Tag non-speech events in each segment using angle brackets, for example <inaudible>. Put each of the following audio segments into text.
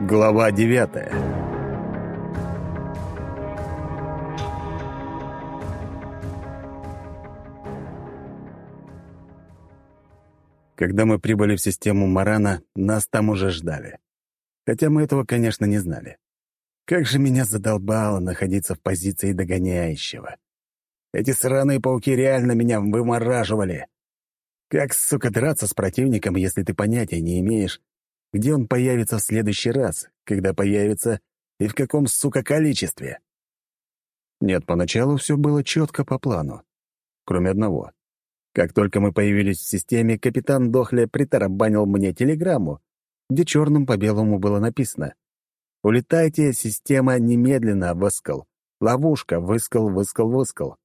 Глава девятая Когда мы прибыли в систему Марана, нас там уже ждали. Хотя мы этого, конечно, не знали. Как же меня задолбало находиться в позиции догоняющего. Эти сраные пауки реально меня вымораживали. Как, сука, драться с противником, если ты понятия не имеешь, где он появится в следующий раз, когда появится и в каком, сука, количестве? Нет, поначалу все было четко по плану. Кроме одного. Как только мы появились в системе, капитан Дохля притарабанил мне телеграмму, где черным по белому было написано «Улетайте, система немедленно, выскал. Ловушка, выскал, выскал, выскал».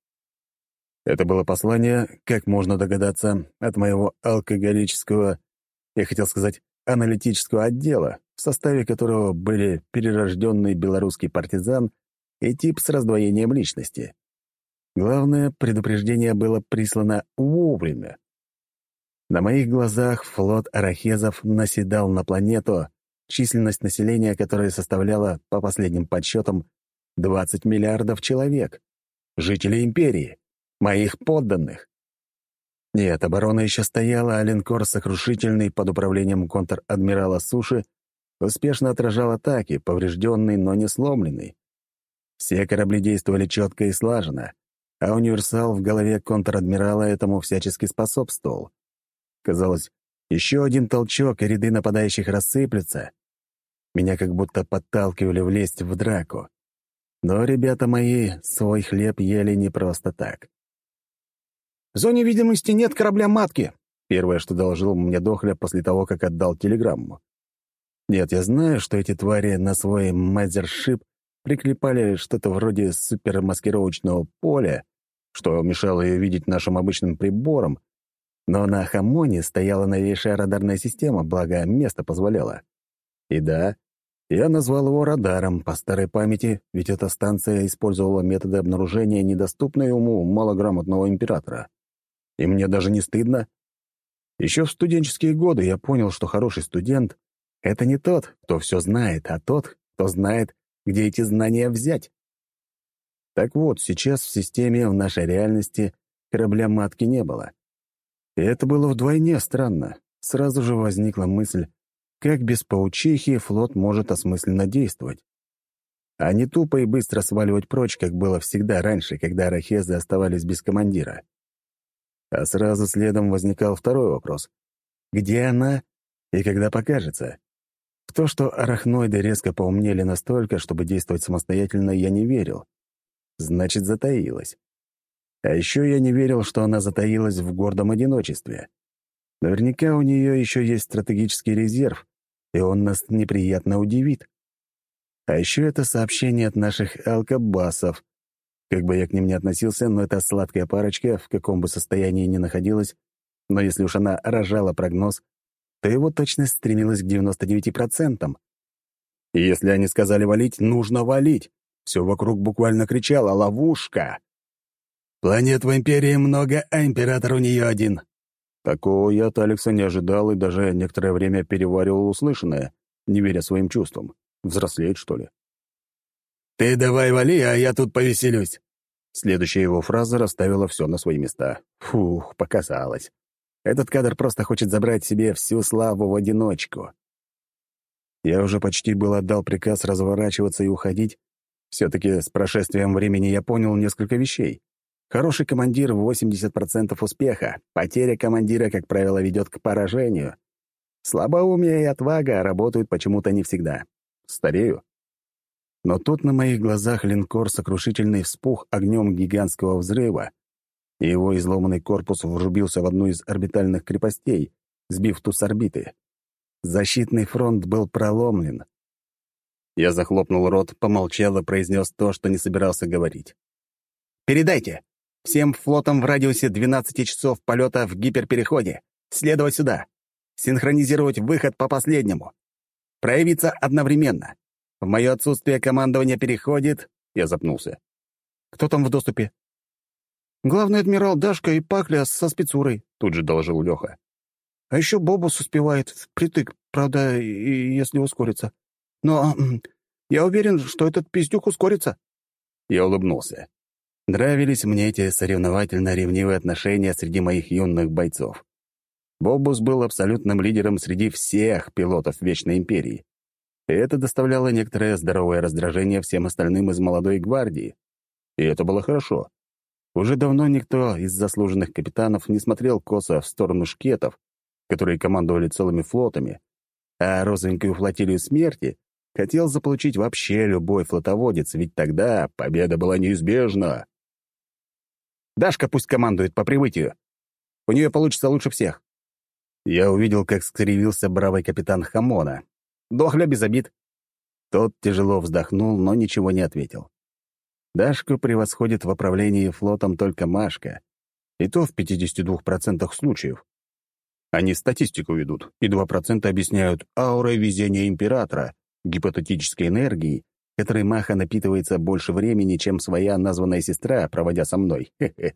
Это было послание, как можно догадаться, от моего алкоголического, я хотел сказать, аналитического отдела, в составе которого были перерожденный белорусский партизан и тип с раздвоением личности. Главное, предупреждение было прислано вовремя. На моих глазах флот арахезов наседал на планету, численность населения которой составляла, по последним подсчетам, 20 миллиардов человек. Жители империи, моих подданных. Нет, оборона еще стояла, а линкор сокрушительный под управлением контр-адмирала Суши успешно отражал атаки, поврежденный, но не сломленный. Все корабли действовали четко и слаженно, а универсал в голове контр-адмирала этому всячески способствовал. Казалось, еще один толчок, и ряды нападающих рассыплются. Меня как будто подталкивали влезть в драку. Но ребята мои свой хлеб ели не просто так. «В зоне видимости нет корабля-матки», — первое, что доложил мне Дохля после того, как отдал телеграмму. Нет, я знаю, что эти твари на свой мазершип приклепали что-то вроде супермаскировочного поля, что мешало ее видеть нашим обычным прибором, но на Хамоне стояла новейшая радарная система, благо место позволяло. И да, я назвал его радаром по старой памяти, ведь эта станция использовала методы обнаружения, недоступные уму малограмотного императора. И мне даже не стыдно. Еще в студенческие годы я понял, что хороший студент — это не тот, кто все знает, а тот, кто знает, где эти знания взять. Так вот, сейчас в системе, в нашей реальности, корабля-матки не было. И это было вдвойне странно. Сразу же возникла мысль, как без паучихи флот может осмысленно действовать. А не тупо и быстро сваливать прочь, как было всегда раньше, когда арахезы оставались без командира. А сразу следом возникал второй вопрос. Где она и когда покажется? В то, что арахноиды резко поумнели настолько, чтобы действовать самостоятельно, я не верил. Значит, затаилась. А еще я не верил, что она затаилась в гордом одиночестве. Наверняка у нее еще есть стратегический резерв, и он нас неприятно удивит. А еще это сообщение от наших алкобасов. Как бы я к ним ни относился, но эта сладкая парочка, в каком бы состоянии ни находилась, но если уж она рожала прогноз, то его точность стремилась к 99%. И если они сказали валить, нужно валить. Все вокруг буквально кричало «Ловушка!». «Планет в Империи много, а Император у нее один». Такого я от Алекса не ожидал и даже некоторое время переваривал услышанное, не веря своим чувствам. Взрослеет, что ли? «Ты давай вали, а я тут повеселюсь». Следующая его фраза расставила все на свои места. Фух, показалось. Этот кадр просто хочет забрать себе всю славу в одиночку. Я уже почти был отдал приказ разворачиваться и уходить, все-таки с прошествием времени я понял несколько вещей. Хороший командир — 80% успеха. Потеря командира, как правило, ведет к поражению. Слабоумие и отвага работают почему-то не всегда. Старею. Но тут на моих глазах линкор сокрушительный вспух огнем гигантского взрыва, и его изломанный корпус врубился в одну из орбитальных крепостей, сбив ту с орбиты. Защитный фронт был проломлен, я захлопнул рот, помолчал и произнес то, что не собирался говорить. «Передайте! Всем флотам в радиусе 12 часов полета в гиперпереходе следовать сюда. Синхронизировать выход по последнему. Проявиться одновременно. В мое отсутствие командование переходит...» Я запнулся. «Кто там в доступе?» «Главный адмирал Дашка и Пакля со спецурой», — тут же доложил Леха. «А еще Бобус успевает впритык, правда, и если ускорится. Но я уверен, что этот пиздюк ускорится». Я улыбнулся. Нравились мне эти соревновательно-ревнивые отношения среди моих юных бойцов. Бобус был абсолютным лидером среди всех пилотов Вечной Империи. И это доставляло некоторое здоровое раздражение всем остальным из молодой гвардии. И это было хорошо. Уже давно никто из заслуженных капитанов не смотрел косо в сторону шкетов, которые командовали целыми флотами, а розовенькую флотилию смерти хотел заполучить вообще любой флотоводец, ведь тогда победа была неизбежна. Дашка пусть командует по прибытию. У нее получится лучше всех. Я увидел, как скривился бравый капитан Хамона. Дохля без обид. Тот тяжело вздохнул, но ничего не ответил. Дашку превосходит в управлении флотом только Машка, и то в 52% случаев. Они статистику ведут, и 2% объясняют аурой везения императора, гипотетической энергией, которой Маха напитывается больше времени, чем своя названная сестра, проводя со мной. <laughs> Хе-хе.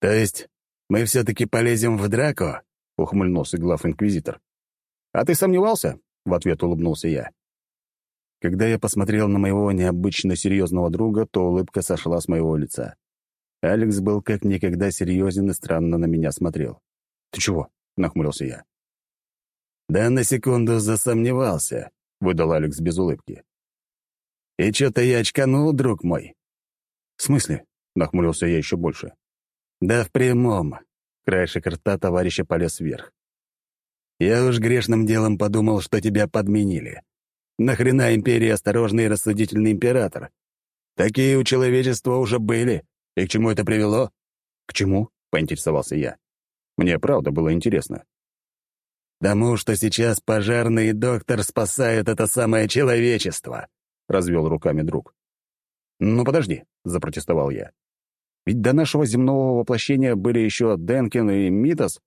«То есть мы все-таки полезем в драку?» — ухмыльнулся глав-инквизитор. «А ты сомневался?» — в ответ улыбнулся я. Когда я посмотрел на моего необычно серьезного друга, то улыбка сошла с моего лица. Алекс был как никогда серьезен и странно на меня смотрел. «Ты чего?» — нахмурился я. «Да на секунду засомневался», — выдал Алекс без улыбки. «И что-то я очканул, друг мой». «В смысле?» — нахмурился я еще больше. «Да в прямом». Краешек рта товарища полез вверх. «Я уж грешным делом подумал, что тебя подменили. Нахрена империи осторожный и рассудительный император? Такие у человечества уже были. И к чему это привело?» «К чему?» — поинтересовался я. Мне правда было интересно. «Тому, что сейчас пожарный и доктор спасают это самое человечество», — развел руками друг. «Ну, подожди», — запротестовал я. «Ведь до нашего земного воплощения были еще Денкин и Митас,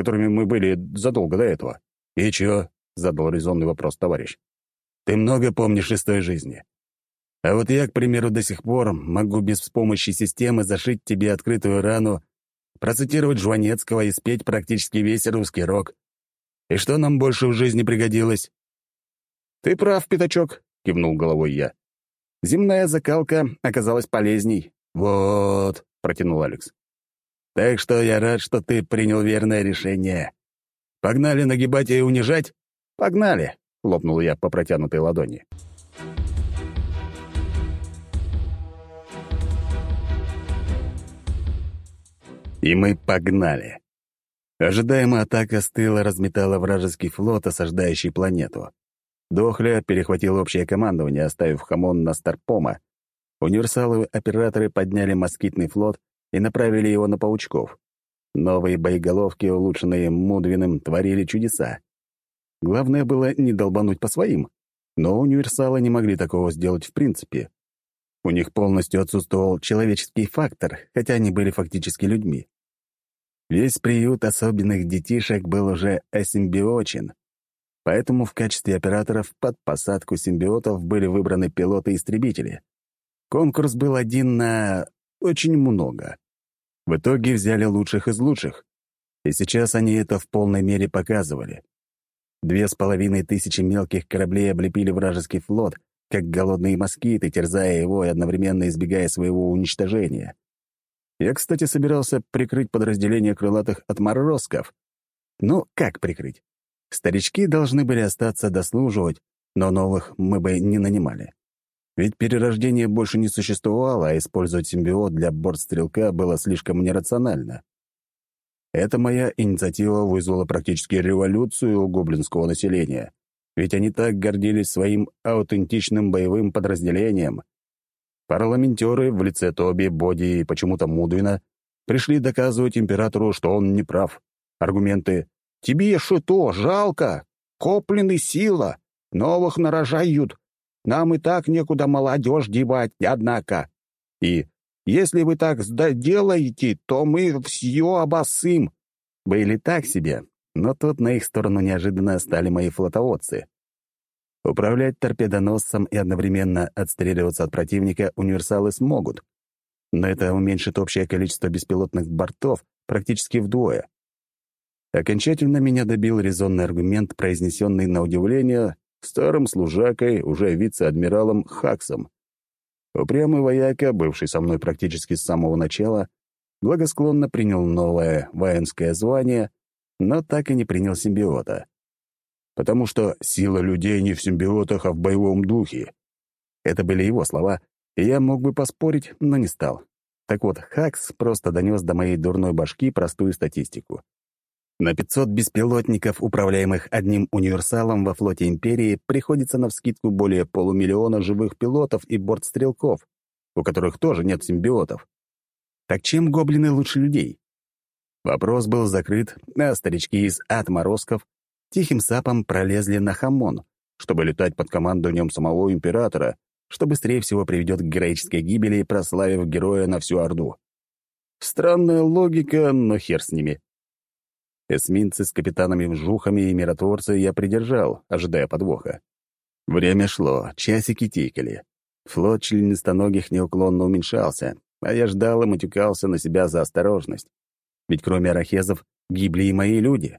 которыми мы были задолго до этого». «И чё?» — задал резонный вопрос товарищ. «Ты много помнишь из той жизни. А вот я, к примеру, до сих пор могу без помощи системы зашить тебе открытую рану, процитировать Жванецкого и спеть практически весь русский рок. И что нам больше в жизни пригодилось?» «Ты прав, пятачок», — кивнул головой я. «Земная закалка оказалась полезней». «Вот», — протянул Алекс. «Так что я рад, что ты принял верное решение. Погнали нагибать и унижать?» «Погнали», — хлопнул я по протянутой ладони. И мы погнали. Ожидаемая атака с тыла разметала вражеский флот, осаждающий планету. Дохля перехватил общее командование, оставив Хамон на Старпома. Универсалы-операторы подняли москитный флот и направили его на паучков. Новые боеголовки, улучшенные Мудвиным, творили чудеса. Главное было не долбануть по своим, но универсалы не могли такого сделать в принципе. У них полностью отсутствовал человеческий фактор, хотя они были фактически людьми. Весь приют особенных детишек был уже асимбиочен, поэтому в качестве операторов под посадку симбиотов были выбраны пилоты-истребители. Конкурс был один на очень много. В итоге взяли лучших из лучших, и сейчас они это в полной мере показывали. Две с половиной тысячи мелких кораблей облепили вражеский флот — как голодные москиты, терзая его и одновременно избегая своего уничтожения. Я, кстати, собирался прикрыть подразделение крылатых отморозков. Ну, как прикрыть? Старички должны были остаться дослуживать, но новых мы бы не нанимали. Ведь перерождение больше не существовало, а использовать симбиот для бортстрелка было слишком нерационально. Эта моя инициатива вызвала практически революцию у гоблинского населения ведь они так гордились своим аутентичным боевым подразделением. Парламентеры в лице Тоби, Боди и почему-то Мудвина пришли доказывать императору, что он не прав. Аргументы «Тебе что, жалко? Коплены сила, новых нарожают. Нам и так некуда молодежь девать, однако. И если вы так делаете, то мы все обосым». Были так себе, но тут на их сторону неожиданно стали мои флотоводцы. Управлять торпедоносцем и одновременно отстреливаться от противника универсалы смогут. но это уменьшит общее количество беспилотных бортов практически вдвое. Окончательно меня добил резонный аргумент, произнесенный на удивление старым служакой, уже вице-адмиралом Хаксом. Упрямый вояка, бывший со мной практически с самого начала, благосклонно принял новое воинское звание, но так и не принял симбиота. Потому что сила людей не в симбиотах, а в боевом духе. Это были его слова, и я мог бы поспорить, но не стал. Так вот, Хакс просто донес до моей дурной башки простую статистику. На 500 беспилотников, управляемых одним универсалом во флоте Империи, приходится навскидку более полумиллиона живых пилотов и бортстрелков, у которых тоже нет симбиотов. Так чем гоблины лучше людей? Вопрос был закрыт, а старички из отморозков тихим сапом пролезли на хамон, чтобы летать под командованием самого императора, что быстрее всего приведет к героической гибели, прославив героя на всю Орду. Странная логика, но хер с ними. Эсминцы с капитанами-вжухами и миротворцы я придержал, ожидая подвоха. Время шло, часики тикали. Флот членистоногих неуклонно уменьшался, а я ждал и матюкался на себя за осторожность. Ведь кроме арахезов гибли и мои люди.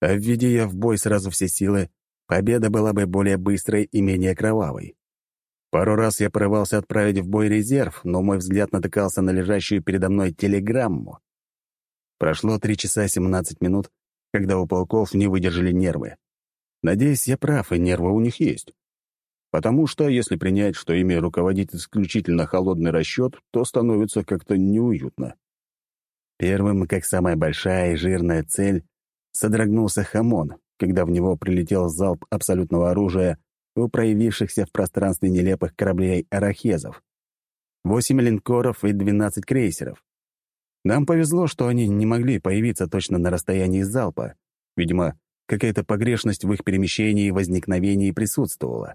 А введи я в бой сразу все силы, победа была бы более быстрой и менее кровавой. Пару раз я порывался отправить в бой резерв, но мой взгляд натыкался на лежащую передо мной телеграмму. Прошло три часа семнадцать минут, когда у полков не выдержали нервы. Надеюсь, я прав, и нервы у них есть. Потому что, если принять, что ими руководит исключительно холодный расчет, то становится как-то неуютно. Первым, как самая большая и жирная цель, содрогнулся Хамон, когда в него прилетел залп абсолютного оружия у проявившихся в пространстве нелепых кораблей арахезов. Восемь линкоров и двенадцать крейсеров. Нам повезло, что они не могли появиться точно на расстоянии залпа. Видимо, какая-то погрешность в их перемещении и возникновении присутствовала.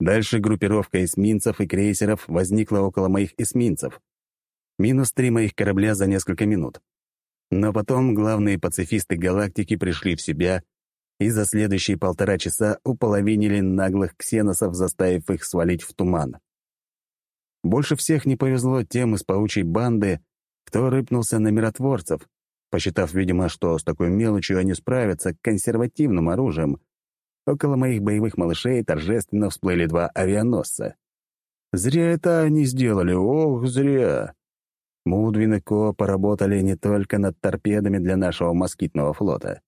Дальше группировка эсминцев и крейсеров возникла около моих эсминцев. Минус три моих корабля за несколько минут. Но потом главные пацифисты галактики пришли в себя и за следующие полтора часа уполовинили наглых ксеносов, заставив их свалить в туман. Больше всех не повезло тем из паучьей банды, кто рыпнулся на миротворцев, посчитав, видимо, что с такой мелочью они справятся консервативным оружием. Около моих боевых малышей торжественно всплыли два авианосца. Зря это они сделали, ох, зря. Мудвин и Ко поработали не только над торпедами для нашего москитного флота.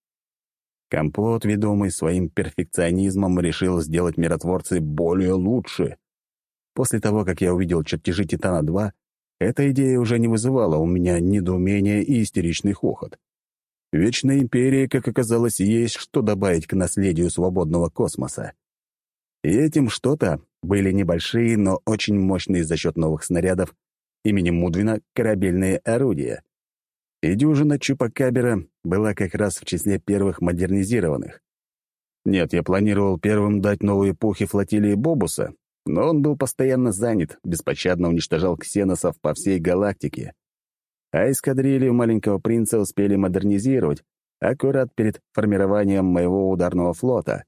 Компот, ведомый своим перфекционизмом, решил сделать миротворцы более лучше. После того, как я увидел чертежи «Титана-2», эта идея уже не вызывала у меня недоумения и истеричный хохот. Вечная империя, как оказалось, есть что добавить к наследию свободного космоса. И этим что-то были небольшие, но очень мощные за счет новых снарядов именем Мудвина корабельные орудия. И дюжина Чупакабера была как раз в числе первых модернизированных. Нет, я планировал первым дать новые эпохи флотилии Бобуса, но он был постоянно занят, беспощадно уничтожал ксеносов по всей галактике. А эскадрилью маленького принца успели модернизировать аккурат перед формированием моего ударного флота.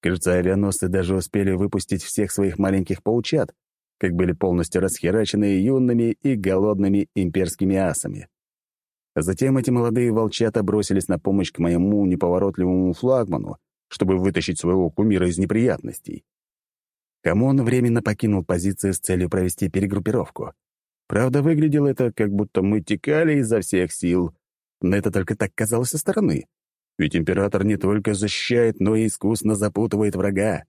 Кажется, авианосцы даже успели выпустить всех своих маленьких паучат, как были полностью расхерачены юными и голодными имперскими асами. Затем эти молодые волчата бросились на помощь к моему неповоротливому флагману, чтобы вытащить своего кумира из неприятностей. Камон временно покинул позицию с целью провести перегруппировку. Правда, выглядело это, как будто мы текали изо всех сил, но это только так казалось со стороны. Ведь император не только защищает, но и искусно запутывает врага.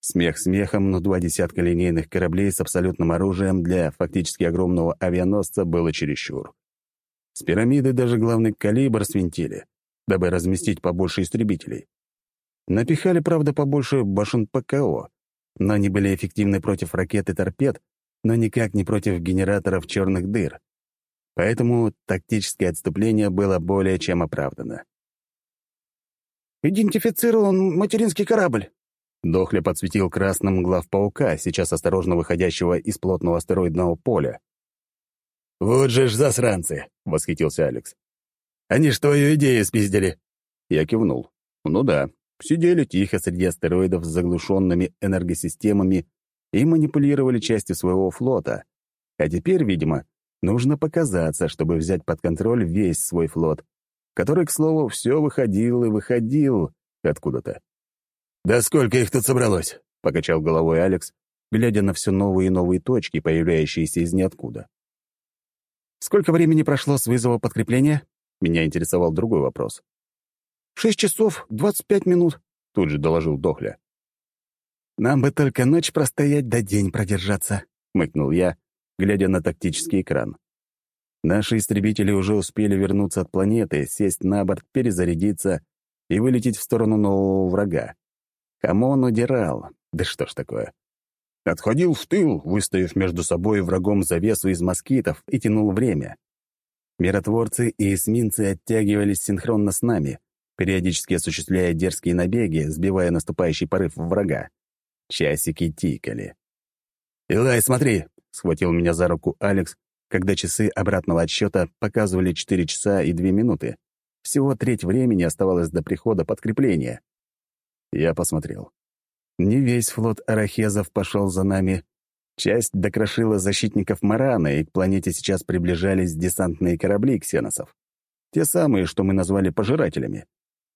Смех смехом, но два десятка линейных кораблей с абсолютным оружием для фактически огромного авианосца было чересчур. С пирамиды даже главный калибр свинтили, дабы разместить побольше истребителей. Напихали, правда, побольше башен ПКО, но они были эффективны против ракет и торпед, но никак не против генераторов черных дыр. Поэтому тактическое отступление было более чем оправдано. «Идентифицирован материнский корабль!» Дохля подсветил красным глав паука, сейчас осторожно выходящего из плотного астероидного поля. «Вот же ж засранцы!» — восхитился Алекс. «Они ж твою идею спиздили!» Я кивнул. «Ну да, сидели тихо среди астероидов с заглушенными энергосистемами и манипулировали частью своего флота, А теперь, видимо, нужно показаться, чтобы взять под контроль весь свой флот, который, к слову, все выходил и выходил откуда-то. «Да сколько их тут собралось?» — покачал головой Алекс, глядя на все новые и новые точки, появляющиеся из ниоткуда. «Сколько времени прошло с вызова подкрепления?» Меня интересовал другой вопрос. «Шесть часов двадцать пять минут», — тут же доложил Дохля. «Нам бы только ночь простоять да день продержаться», — мыкнул я, глядя на тактический экран. Наши истребители уже успели вернуться от планеты, сесть на борт, перезарядиться и вылететь в сторону нового врага. Кому он удирал? Да что ж такое? Отходил в тыл, выставив между собой и врагом завесу из москитов, и тянул время. Миротворцы и эсминцы оттягивались синхронно с нами, периодически осуществляя дерзкие набеги, сбивая наступающий порыв врага. Часики тикали. «Илай, смотри!» — схватил меня за руку Алекс, когда часы обратного отсчета показывали 4 часа и 2 минуты. Всего треть времени оставалось до прихода подкрепления. Я посмотрел. Не весь флот арахезов пошел за нами. Часть докрошила защитников Марана, и к планете сейчас приближались десантные корабли ксеносов. Те самые, что мы назвали пожирателями.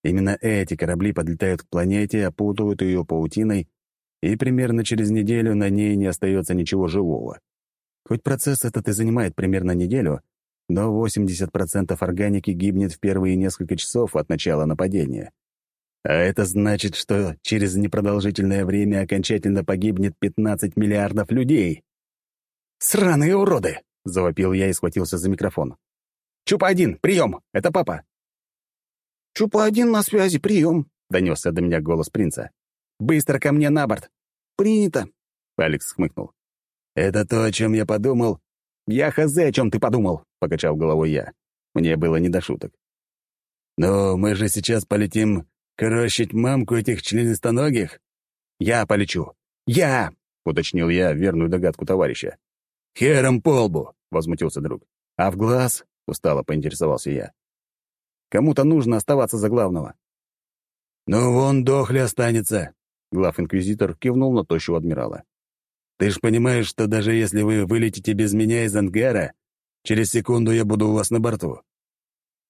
Именно эти корабли подлетают к планете, опутывают ее паутиной, и примерно через неделю на ней не остается ничего живого. Хоть процесс этот и занимает примерно неделю, но 80% органики гибнет в первые несколько часов от начала нападения. А это значит, что через непродолжительное время окончательно погибнет 15 миллиардов людей. «Сраные уроды!» — завопил я и схватился за микрофон. «Чупа-1, прием! Это папа!» «Чупа-1 на связи, прием!» — донесся до меня голос принца. «Быстро ко мне на борт!» «Принято!» — Алекс хмыкнул. «Это то, о чем я подумал?» «Я хз, о чем ты подумал!» — покачал головой я. Мне было не до шуток. «Но мы же сейчас полетим Крощить мамку этих членистоногих? Я полечу. Я! — уточнил я верную догадку товарища. «Хером по лбу!» — возмутился друг. «А в глаз?» — устало поинтересовался я. «Кому-то нужно оставаться за главного». «Ну, вон дохли останется!» — глав-инквизитор кивнул на тощего адмирала. «Ты ж понимаешь, что даже если вы вылетите без меня из ангара, через секунду я буду у вас на борту».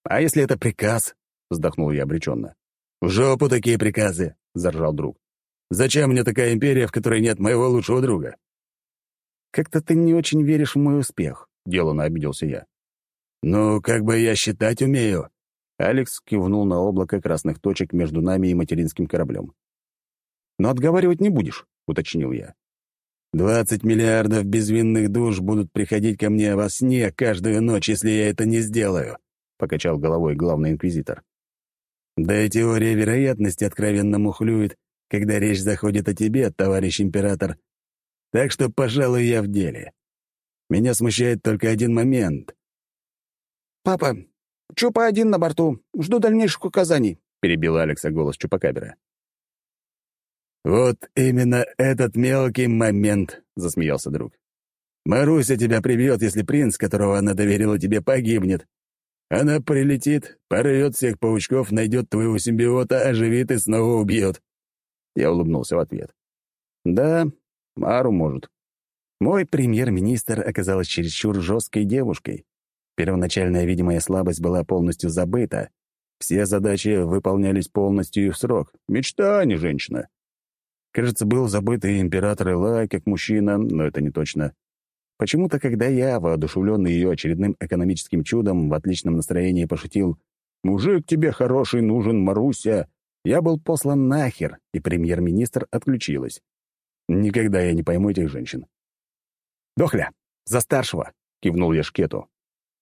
«А если это приказ?» — вздохнул я обреченно. «В жопу такие приказы!» — заржал друг. «Зачем мне такая империя, в которой нет моего лучшего друга?» «Как-то ты не очень веришь в мой успех», — деланно обиделся я. «Ну, как бы я считать умею». Алекс кивнул на облако красных точек между нами и материнским кораблем. «Но отговаривать не будешь», — уточнил я. «Двадцать миллиардов безвинных душ будут приходить ко мне во сне каждую ночь, если я это не сделаю», — покачал головой главный инквизитор. Да и теория вероятности откровенно мухлюет, когда речь заходит о тебе, товарищ император. Так что, пожалуй, я в деле. Меня смущает только один момент. «Папа, Чупа один на борту. Жду дальнейших указаний», — перебил Алекса голос Чупакабера. «Вот именно этот мелкий момент», — засмеялся друг. «Маруся тебя прибьет, если принц, которого она доверила тебе, погибнет. Она прилетит, порвет всех паучков, найдет твоего симбиота, оживит и снова убьет. Я улыбнулся в ответ. Да, Мару может. Мой премьер-министр оказалась чересчур жесткой девушкой. Первоначальная видимая слабость была полностью забыта. Все задачи выполнялись полностью и в срок. Мечта, а не женщина. Кажется, был забыт и император Элай как мужчина, но это не точно. Почему-то, когда я, воодушевленный ее очередным экономическим чудом, в отличном настроении пошутил «Мужик тебе хороший нужен, Маруся!», я был послан нахер, и премьер-министр отключилась. Никогда я не пойму этих женщин. «Дохля, за старшего!» — кивнул я Шкету.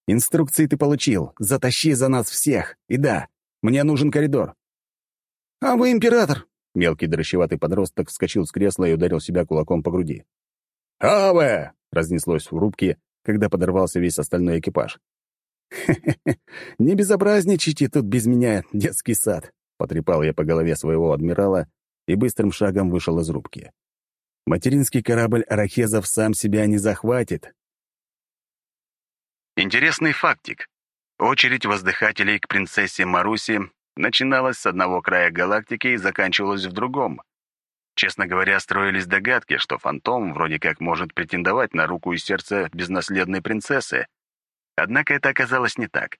«Инструкции ты получил. Затащи за нас всех. И да, мне нужен коридор». «А вы император!» Мелкий дрощеватый подросток вскочил с кресла и ударил себя кулаком по груди. «Аве!» — разнеслось в рубке, когда подорвался весь остальной экипаж. «Хе-хе-хе, <laughs> не безобразничайте тут без меня, детский сад!» — потрепал я по голове своего адмирала и быстрым шагом вышел из рубки. Материнский корабль Арахезов сам себя не захватит. Интересный фактик. Очередь воздыхателей к принцессе Маруси начиналась с одного края галактики и заканчивалась в другом. Честно говоря, строились догадки, что фантом вроде как может претендовать на руку и сердце безнаследной принцессы. Однако это оказалось не так.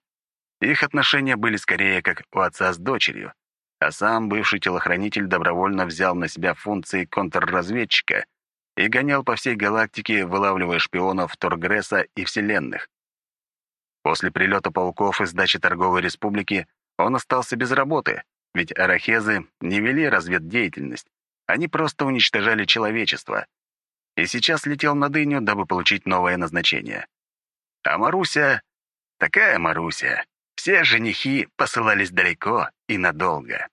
Их отношения были скорее как у отца с дочерью, а сам бывший телохранитель добровольно взял на себя функции контрразведчика и гонял по всей галактике, вылавливая шпионов Торгресса и Вселенных. После прилета пауков и сдачи торговой республики он остался без работы, ведь арахезы не вели разведдеятельность, они просто уничтожали человечество. И сейчас летел на дыню, дабы получить новое назначение. А Маруся... Такая Маруся. Все женихи посылались далеко и надолго.